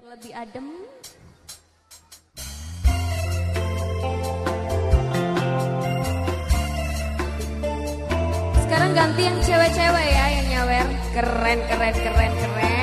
biar lebih adem. Sekarang ganti yang cewek-cewek ya yang nyawer. Keren, keren, keren, keren.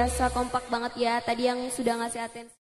Biasa kompak banget ya tadi yang sudah ngasih atensi